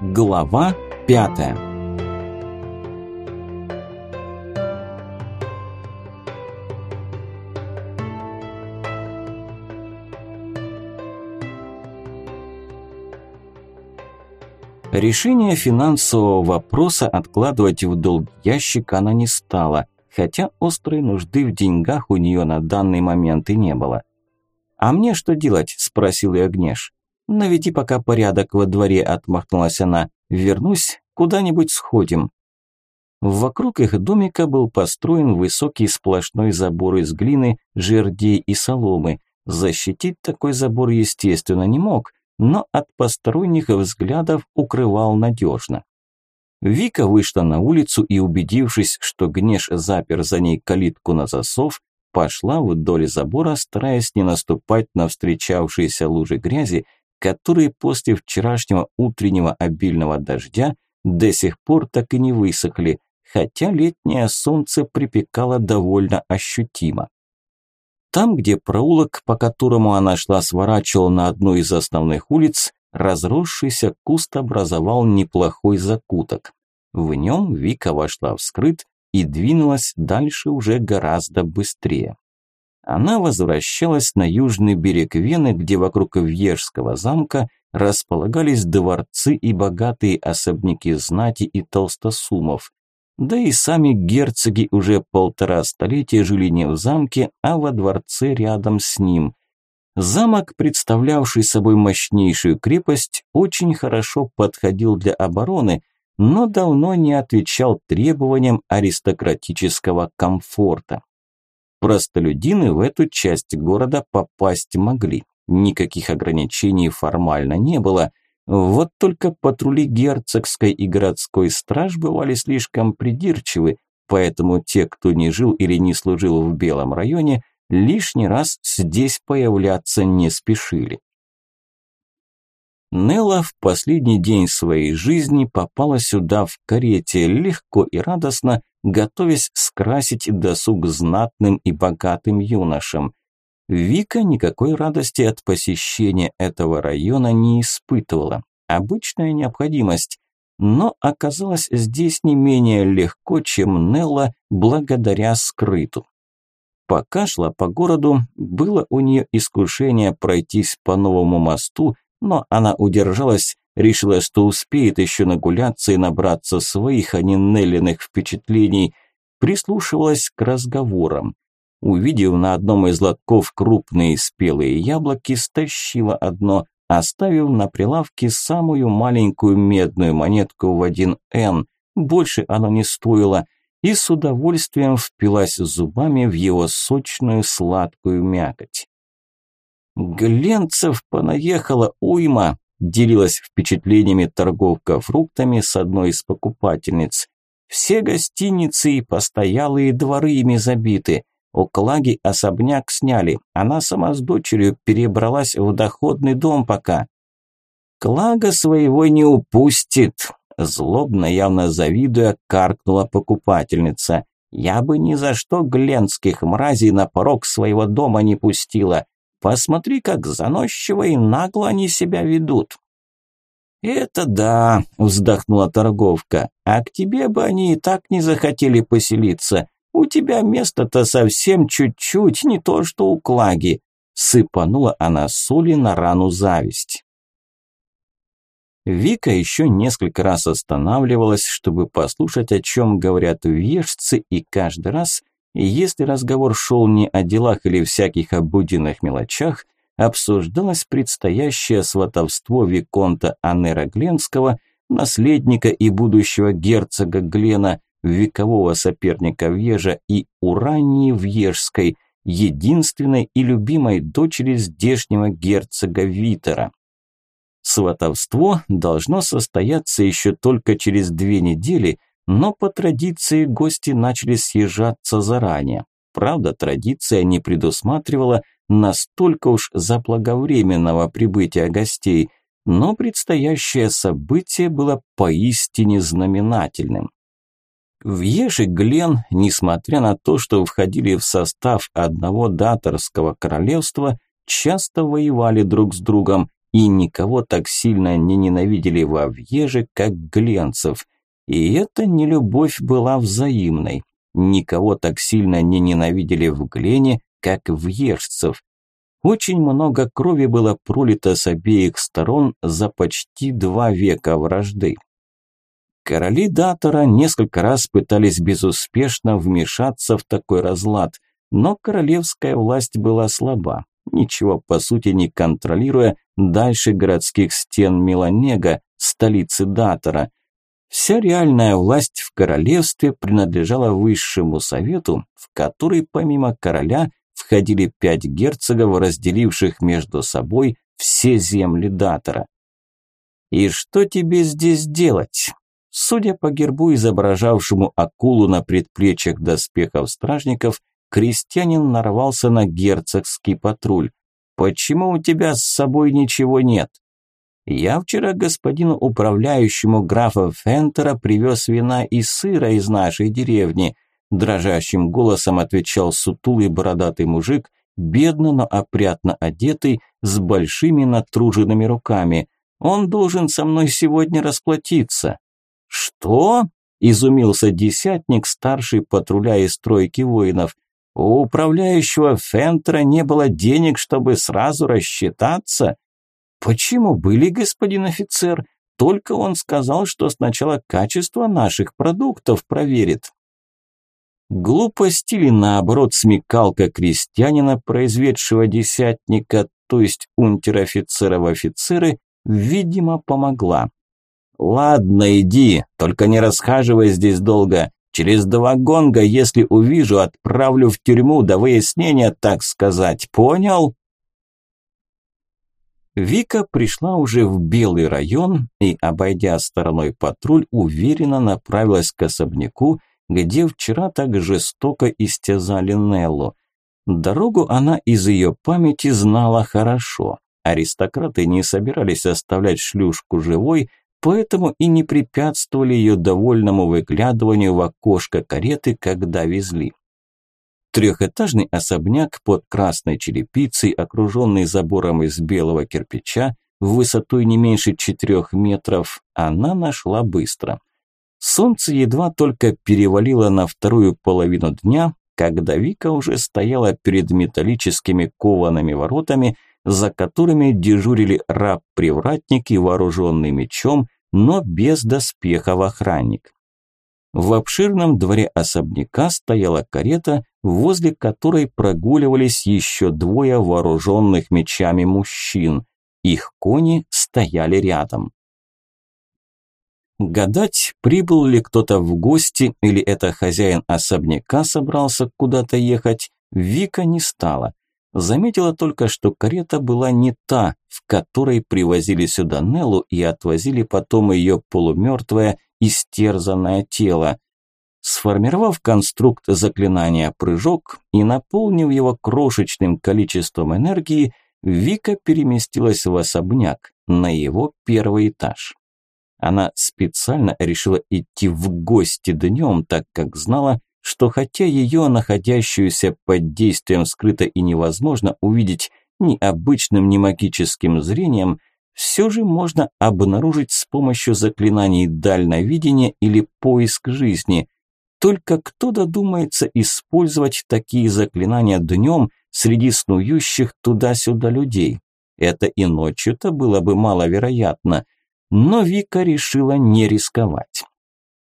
Глава пятая Решение финансового вопроса откладывать в долг ящик она не стала, хотя острой нужды в деньгах у нее на данный момент и не было. «А мне что делать?» – спросил ее Гнеш. «Наведи пока порядок во дворе», – отмахнулась она. «Вернусь, куда-нибудь сходим». Вокруг их домика был построен высокий сплошной забор из глины, жердей и соломы. Защитить такой забор, естественно, не мог, но от посторонних взглядов укрывал надежно. Вика вышла на улицу и, убедившись, что Гнеш запер за ней калитку на засов, пошла вдоль забора, стараясь не наступать на встречавшиеся лужи грязи, которые после вчерашнего утреннего обильного дождя до сих пор так и не высохли, хотя летнее солнце припекало довольно ощутимо. Там, где проулок, по которому она шла, сворачивал на одну из основных улиц, разросшийся куст образовал неплохой закуток. В нем Вика вошла в скрыт и двинулась дальше уже гораздо быстрее. Она возвращалась на южный берег Вены, где вокруг Вьежского замка располагались дворцы и богатые особняки знати и толстосумов. Да и сами герцоги уже полтора столетия жили не в замке, а во дворце рядом с ним. Замок, представлявший собой мощнейшую крепость, очень хорошо подходил для обороны, но давно не отвечал требованиям аристократического комфорта. Простолюдины в эту часть города попасть могли. Никаких ограничений формально не было. Вот только патрули герцогской и городской страж бывали слишком придирчивы, поэтому те, кто не жил или не служил в Белом районе, лишний раз здесь появляться не спешили. Нелла в последний день своей жизни попала сюда в карете, легко и радостно, готовясь скрасить досуг знатным и богатым юношам. Вика никакой радости от посещения этого района не испытывала. Обычная необходимость. Но оказалось здесь не менее легко, чем Нелла благодаря скрыту. Пока шла по городу, было у нее искушение пройтись по новому мосту, но она удержалась, решила, что успеет еще нагуляться и набраться своих, а не Неллиных впечатлений, прислушивалась к разговорам. Увидев на одном из лотков крупные спелые яблоки, стащила одно, оставив на прилавке самую маленькую медную монетку в один н больше оно не стоило, и с удовольствием впилась зубами в его сочную сладкую мякоть. Гленцев понаехала уйма, делилась впечатлениями торговка фруктами с одной из покупательниц. Все гостиницы и постоялые дворы ими забиты. У Клаги особняк сняли. Она сама с дочерью перебралась в доходный дом пока. Клага своего не упустит. Злобно, явно завидуя, каркнула покупательница. Я бы ни за что гленских мразей на порог своего дома не пустила. Посмотри, как заносчиво и нагло они себя ведут. «Это да», – вздохнула торговка, – «а к тебе бы они и так не захотели поселиться. У тебя место-то совсем чуть-чуть, не то что у Клаги», – сыпанула она соли на рану зависть. Вика еще несколько раз останавливалась, чтобы послушать, о чем говорят вежцы, и каждый раз и если разговор шел не о делах или всяких обыденных мелочах, обсуждалось предстоящее сватовство Виконта Анера Гленского, наследника и будущего герцога Глена, векового соперника Вежа и Урании Вежской, единственной и любимой дочери здешнего герцога Витера. Сватовство должно состояться еще только через две недели, но по традиции гости начали съезжаться заранее. Правда, традиция не предусматривала настолько уж заблаговременного прибытия гостей, но предстоящее событие было поистине знаменательным. Вьеш и Глен, несмотря на то, что входили в состав одного даторского королевства, часто воевали друг с другом, и никого так сильно не ненавидели во Вьеже, как Гленцев. И эта нелюбовь была взаимной. Никого так сильно не ненавидели в Глене, как Вьежцев. Очень много крови было пролито с обеих сторон за почти два века вражды. Короли Датора несколько раз пытались безуспешно вмешаться в такой разлад, но королевская власть была слаба, ничего по сути не контролируя дальше городских стен Меланега, столицы Датора. Вся реальная власть в королевстве принадлежала высшему совету, в который помимо короля входили пять герцогов, разделивших между собой все земли Датора. «И что тебе здесь делать?» Судя по гербу, изображавшему акулу на предплечьях доспехов стражников, крестьянин нарвался на герцогский патруль. «Почему у тебя с собой ничего нет?» «Я вчера господину управляющему графа Фентера привез вина и сыра из нашей деревни», дрожащим голосом отвечал сутулый бородатый мужик, бедно, но опрятно одетый, с большими натруженными руками. «Он должен со мной сегодня расплатиться». «Что?» – изумился десятник, старший патруля из тройки воинов. «У управляющего Фентера не было денег, чтобы сразу рассчитаться?» «Почему были, господин офицер? Только он сказал, что сначала качество наших продуктов проверит». Глупость или наоборот смекалка крестьянина, произведшего десятника, то есть унтер-офицера в офицеры, видимо, помогла. «Ладно, иди, только не расхаживай здесь долго. Через два гонга, если увижу, отправлю в тюрьму до выяснения, так сказать. Понял?» Вика пришла уже в Белый район и, обойдя стороной патруль, уверенно направилась к особняку, где вчера так жестоко истязали Неллу. Дорогу она из ее памяти знала хорошо. Аристократы не собирались оставлять шлюшку живой, поэтому и не препятствовали ее довольному выглядыванию в окошко кареты, когда везли. Трехэтажный особняк под красной черепицей, окруженный забором из белого кирпича, в высоту не меньше четырех метров, она нашла быстро. Солнце едва только перевалило на вторую половину дня, когда Вика уже стояла перед металлическими коваными воротами, за которыми дежурили раб-привратник вооруженный мечом, но без доспехов охранник. В обширном дворе особняка стояла карета, возле которой прогуливались еще двое вооруженных мечами мужчин. Их кони стояли рядом. Гадать, прибыл ли кто-то в гости или это хозяин особняка собрался куда-то ехать, Вика не стала. Заметила только, что карета была не та, в которой привозили сюда Неллу и отвозили потом ее полумертвое, истерзанное тело. Сформировав конструкт заклинания «Прыжок» и наполнив его крошечным количеством энергии, Вика переместилась в особняк, на его первый этаж. Она специально решила идти в гости днем, так как знала, что хотя ее, находящуюся под действием скрыто и невозможно увидеть ни обычным, ни магическим зрением, все же можно обнаружить с помощью заклинаний дальновидения или поиск жизни. Только кто додумается использовать такие заклинания днем среди снующих туда-сюда людей? Это и ночью-то было бы маловероятно – но Вика решила не рисковать.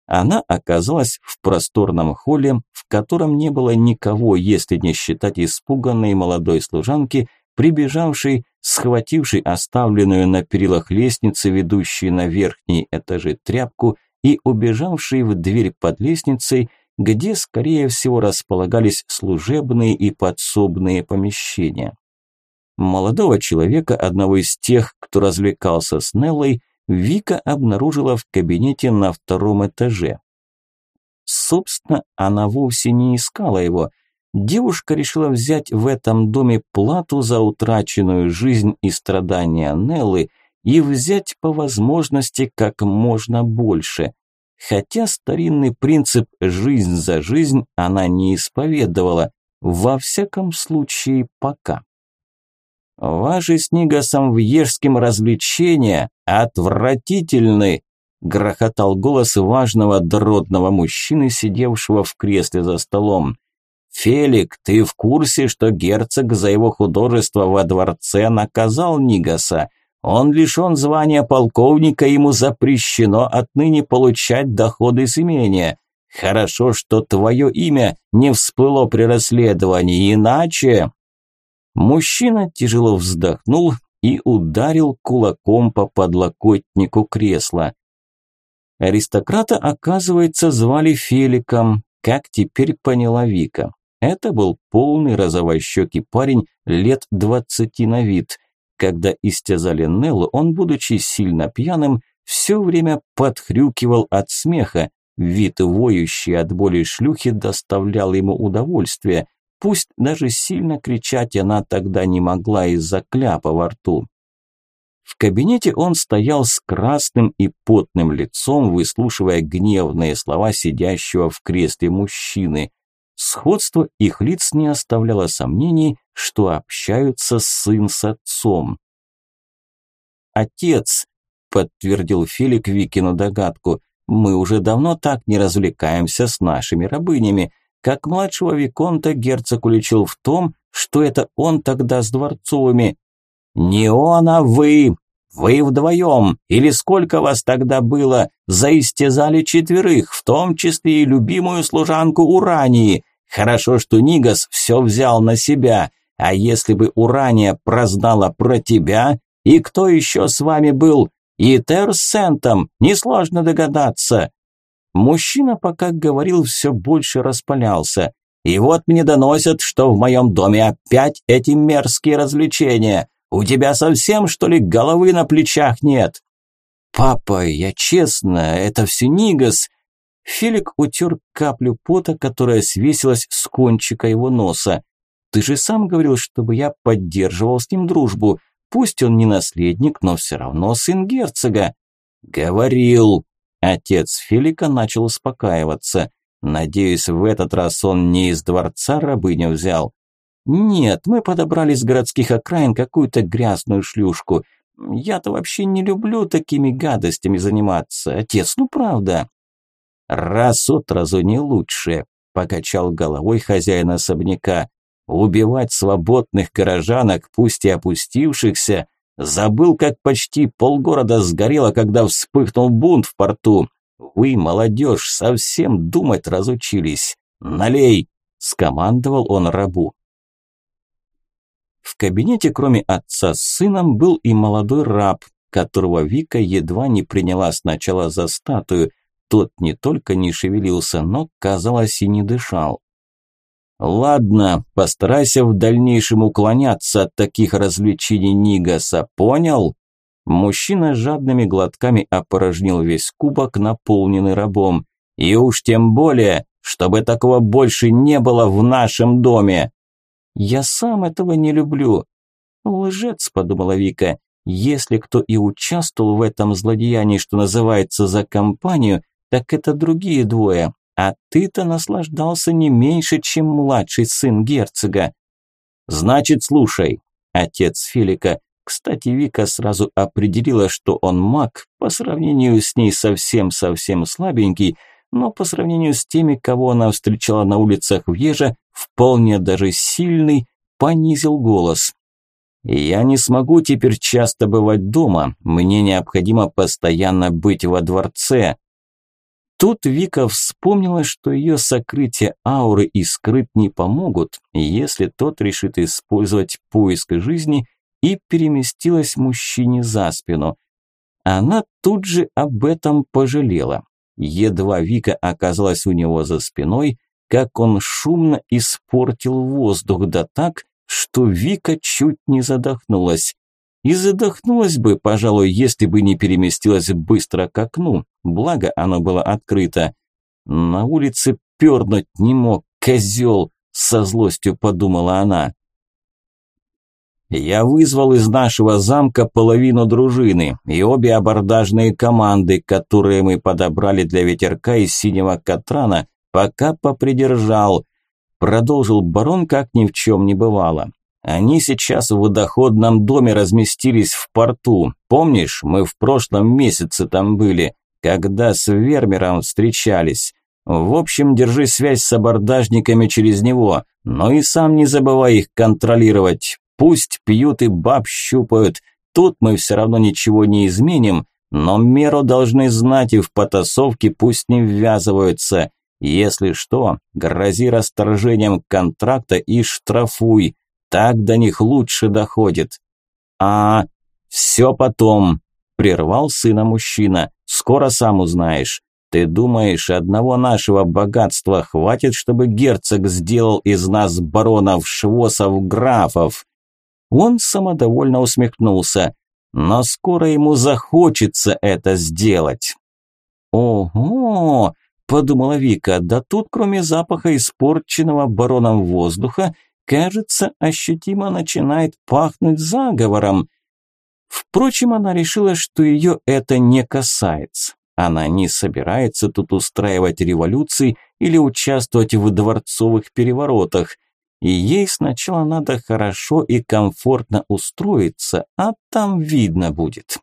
Она оказалась в просторном холле, в котором не было никого, если не считать испуганной молодой служанки, прибежавшей, схватившей оставленную на перилах лестницы, ведущей на верхние этажи тряпку, и убежавшей в дверь под лестницей, где, скорее всего, располагались служебные и подсобные помещения. Молодого человека, одного из тех, кто развлекался с Неллой, Вика обнаружила в кабинете на втором этаже. Собственно, она вовсе не искала его. Девушка решила взять в этом доме плату за утраченную жизнь и страдания Неллы и взять по возможности как можно больше. Хотя старинный принцип «жизнь за жизнь» она не исповедовала, во всяком случае пока. Ваши с Нигасом в Ежском развлечения отвратительны, грохотал голос важного дородного мужчины, сидевшего в кресле за столом. «Фелик, ты в курсе, что герцог за его художество во дворце наказал Нигаса? Он лишен звания полковника, ему запрещено отныне получать доходы с имения. Хорошо, что твое имя не всплыло при расследовании, иначе...» Мужчина тяжело вздохнул и ударил кулаком по подлокотнику кресла. Аристократа, оказывается, звали Феликом, как теперь поняла Вика. Это был полный розовощекий парень лет двадцати на вид. Когда истязали Неллу, он, будучи сильно пьяным, все время подхрюкивал от смеха. Вид воющий от боли шлюхи доставлял ему удовольствие. Пусть даже сильно кричать она тогда не могла из-за кляпа во рту. В кабинете он стоял с красным и потным лицом, выслушивая гневные слова сидящего в кресле мужчины. Сходство их лиц не оставляло сомнений, что общаются сын с отцом. «Отец», – подтвердил Фелик Викину догадку, – «мы уже давно так не развлекаемся с нашими рабынями. Как младшего Виконта герцог уличил в том, что это он тогда с Дворцовыми, «Не он, а вы! Вы вдвоем, или сколько вас тогда было, заистязали четверых, в том числе и любимую служанку Урании. Хорошо, что Нигас все взял на себя, а если бы Урания прознала про тебя, и кто еще с вами был? И Тер с Сентом, несложно догадаться». Мужчина, пока говорил, все больше распалялся. «И вот мне доносят, что в моем доме опять эти мерзкие развлечения. У тебя совсем, что ли, головы на плечах нет?» «Папа, я честно, это все Нигас!» Филик утер каплю пота, которая свесилась с кончика его носа. «Ты же сам говорил, чтобы я поддерживал с ним дружбу. Пусть он не наследник, но все равно сын герцога». «Говорил!» Отец Филика начал успокаиваться. «Надеюсь, в этот раз он не из дворца рабыню взял. «Нет, мы подобрали с городских окраин какую-то грязную шлюшку. Я-то вообще не люблю такими гадостями заниматься, отец, ну правда». «Раз от разу не лучше», – покачал головой хозяин особняка. «Убивать свободных горожанок, пусть и опустившихся, забыл, как почти полгорода сгорело, когда вспыхнул бунт в порту. Вы, молодежь, совсем думать разучились. Налей!» – скомандовал он рабу. В кабинете, кроме отца с сыном, был и молодой раб, которого Вика едва не приняла сначала за статую. Тот не только не шевелился, но, казалось, и не дышал. «Ладно, постарайся в дальнейшем уклоняться от таких развлечений Нигаса, понял?» Мужчина жадными глотками опорожнил весь кубок, наполненный рабом. «И уж тем более, чтобы такого больше не было в нашем доме!» Я сам этого не люблю. Лжец, подумала Вика. Если кто и участвовал в этом злодеянии, что называется, за компанию, так это другие двое. А ты-то наслаждался не меньше, чем младший сын герцога. Значит, слушай, отец Филика. Кстати, Вика сразу определила, что он маг, по сравнению с ней совсем-совсем слабенький, но по сравнению с теми, кого она встречала на улицах Вьежа, вполне даже сильный, понизил голос. «Я не смогу теперь часто бывать дома, мне необходимо постоянно быть во дворце». Тут Вика вспомнила, что ее сокрытие ауры и скрыт не помогут, если тот решит использовать поиск жизни и переместилась мужчине за спину. Она тут же об этом пожалела. Едва Вика оказалась у него за спиной, как он шумно испортил воздух, да так, что Вика чуть не задохнулась. И задохнулась бы, пожалуй, если бы не переместилась быстро к окну, благо оно было открыто. На улице пернуть не мог, козел, со злостью подумала она. Я вызвал из нашего замка половину дружины и обе абордажные команды, которые мы подобрали для ветерка из синего катрана, пока попридержал. Продолжил барон, как ни в чем не бывало. Они сейчас в водоходном доме разместились в порту. Помнишь, мы в прошлом месяце там были, когда с Вермером встречались. В общем, держи связь с абордажниками через него, но и сам не забывай их контролировать. Пусть пьют и баб щупают. Тут мы все равно ничего не изменим, но меру должны знать и в потасовке пусть не ввязываются. Если что, грози расторжением контракта и штрафуй. Так до них лучше доходит. А все потом, прервал сына мужчина. Скоро сам узнаешь. Ты думаешь, одного нашего богатства хватит, чтобы герцог сделал из нас баронов, швосов, графов? Он самодовольно усмехнулся но скоро ему захочется это сделать. «Ого!» – подумала Вика, да тут кроме запаха испорченного бароном воздуха, кажется, ощутимо начинает пахнуть заговором. Впрочем, она решила, что ее это не касается. Она не собирается тут устраивать революции или участвовать в дворцовых переворотах – и ей сначала надо хорошо и комфортно устроиться, а там видно будет.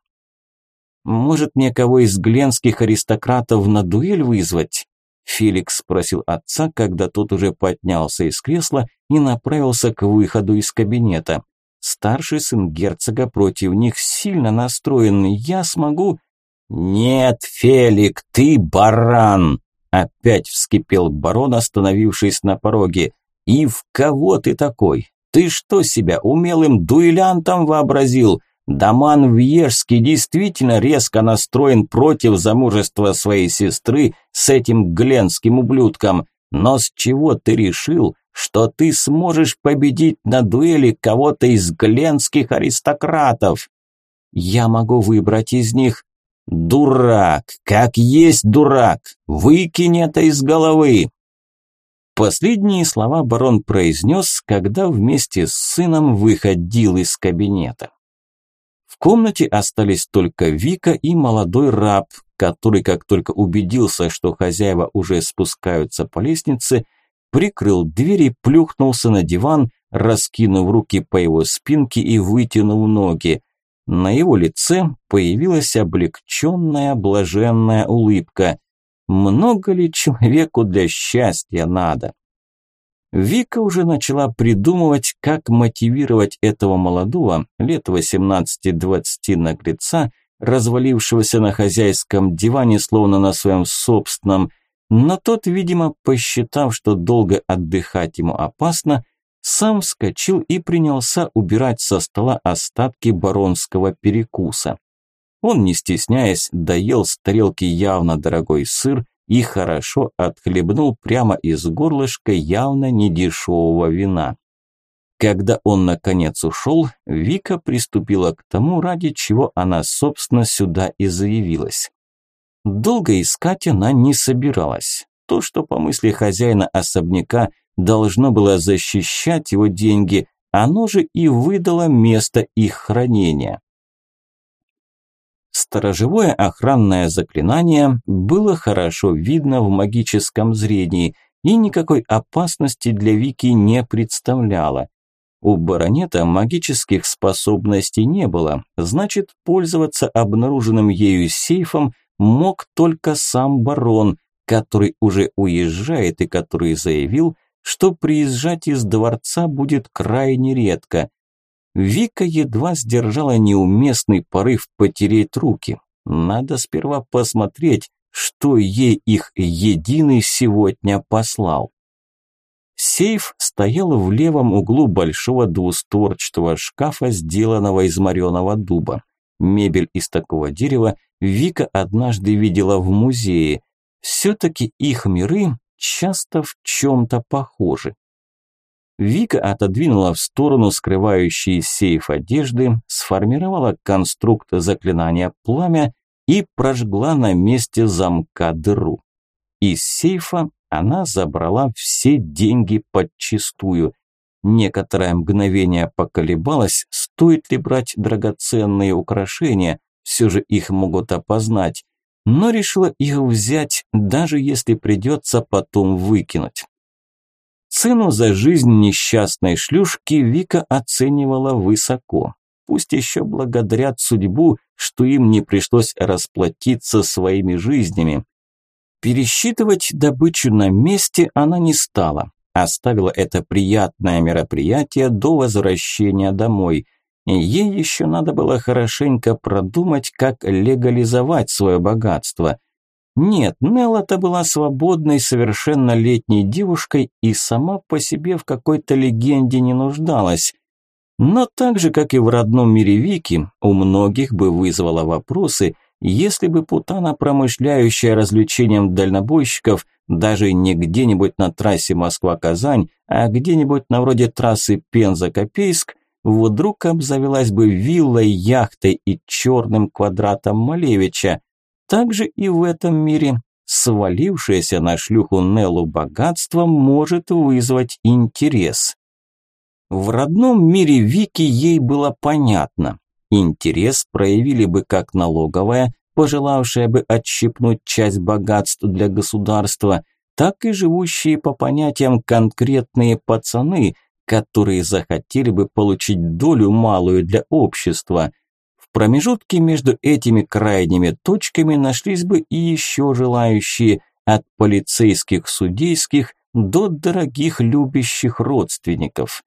«Может, мне кого из гленских аристократов на дуэль вызвать?» Феликс спросил отца, когда тот уже поднялся из кресла и направился к выходу из кабинета. «Старший сын герцога против них сильно настроен, я смогу...» «Нет, Фелик, ты баран!» Опять вскипел барон, остановившись на пороге. «И в кого ты такой? Ты что себя умелым дуэлянтом вообразил? Даман Вьежский действительно резко настроен против замужества своей сестры с этим гленским ублюдком. Но с чего ты решил, что ты сможешь победить на дуэли кого-то из гленских аристократов? Я могу выбрать из них. Дурак, как есть дурак, выкинь это из головы. Последние слова барон произнес, когда вместе с сыном выходил из кабинета. В комнате остались только Вика и молодой раб, который, как только убедился, что хозяева уже спускаются по лестнице, прикрыл дверь и плюхнулся на диван, раскинув руки по его спинке и вытянув ноги. На его лице появилась облегченная, блаженная улыбка. Много ли человеку для счастья надо? Вика уже начала придумывать, как мотивировать этого молодого, лет 18-20 наглеца, развалившегося на хозяйском диване, словно на своем собственном, но тот, видимо, посчитав, что долго отдыхать ему опасно, сам вскочил и принялся убирать со стола остатки баронского перекуса. Он, не стесняясь, доел с тарелки явно дорогой сыр и хорошо отхлебнул прямо из горлышка явно недешевого вина. Когда он наконец ушел, Вика приступила к тому, ради чего она, собственно, сюда и заявилась. Долго искать она не собиралась. То, что по мысли хозяина особняка должно было защищать его деньги, оно же и выдало место их хранения. Сторожевое охранное заклинание было хорошо видно в магическом зрении и никакой опасности для Вики не представляло. У баронета магических способностей не было, значит, пользоваться обнаруженным ею сейфом мог только сам барон, который уже уезжает и который заявил, что приезжать из дворца будет крайне редко. Вика едва сдержала неуместный порыв потереть руки. Надо сперва посмотреть, что ей их единый сегодня послал. Сейф стоял в левом углу большого двустворчатого шкафа, сделанного из мореного дуба. Мебель из такого дерева Вика однажды видела в музее. Все-таки их миры часто в чем-то похожи. Вика отодвинула в сторону скрывающий сейф одежды, сформировала конструкт заклинания пламя и прожгла на месте замка дыру. Из сейфа она забрала все деньги подчистую. Некоторое мгновение поколебалась, стоит ли брать драгоценные украшения, все же их могут опознать, но решила их взять, даже если придется потом выкинуть. Цену за жизнь несчастной шлюшки Вика оценивала высоко. Пусть еще благодарят судьбу, что им не пришлось расплатиться своими жизнями. Пересчитывать добычу на месте она не стала. Оставила это приятное мероприятие до возвращения домой. Ей еще надо было хорошенько продумать, как легализовать свое богатство. Нет, Нелла-то была свободной, совершеннолетней девушкой и сама по себе в какой-то легенде не нуждалась. Но так же, как и в родном мире Вики, у многих бы вызвало вопросы, если бы Путана, промышляющая развлечением дальнобойщиков, даже не где-нибудь на трассе Москва-Казань, а где-нибудь на вроде трассы Пенза-Копейск, вдруг обзавелась бы виллой, яхтой и черным квадратом Малевича, также и в этом мире свалившееся на шлюху Неллу богатство может вызвать интерес. В родном мире Вики ей было понятно. Интерес проявили бы как налоговая, пожелавшая бы отщипнуть часть богатств для государства, так и живущие по понятиям конкретные пацаны, которые захотели бы получить долю малую для общества – в промежутке между этими крайними точками нашлись бы и еще желающие, от полицейских судейских до дорогих любящих родственников.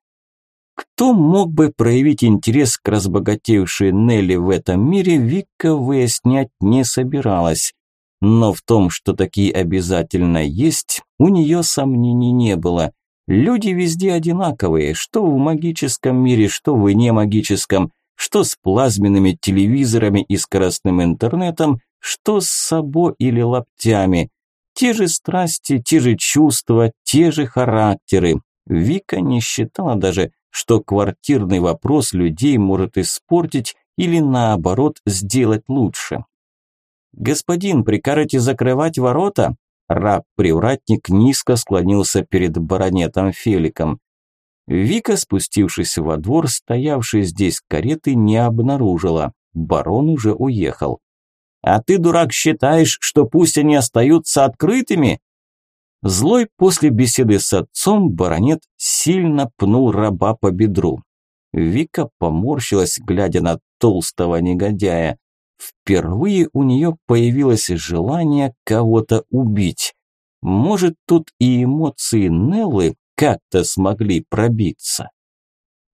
Кто мог бы проявить интерес к разбогатевшей Нелли в этом мире, Вика выяснять не собиралась. Но в том, что такие обязательно есть, у нее сомнений не было. Люди везде одинаковые, что в магическом мире, что в немагическом что с плазменными телевизорами и скоростным интернетом, что с сабо или лаптями. Те же страсти, те же чувства, те же характеры. Вика не считала даже, что квартирный вопрос людей может испортить или наоборот сделать лучше. «Господин, прикажете закрывать ворота?» Раб-привратник низко склонился перед баронетом Феликом. Вика, спустившись во двор, стоявшей здесь кареты не обнаружила. Барон уже уехал. «А ты, дурак, считаешь, что пусть они остаются открытыми?» Злой после беседы с отцом баронет сильно пнул раба по бедру. Вика поморщилась, глядя на толстого негодяя. Впервые у нее появилось желание кого-то убить. Может, тут и эмоции Неллы как-то смогли пробиться.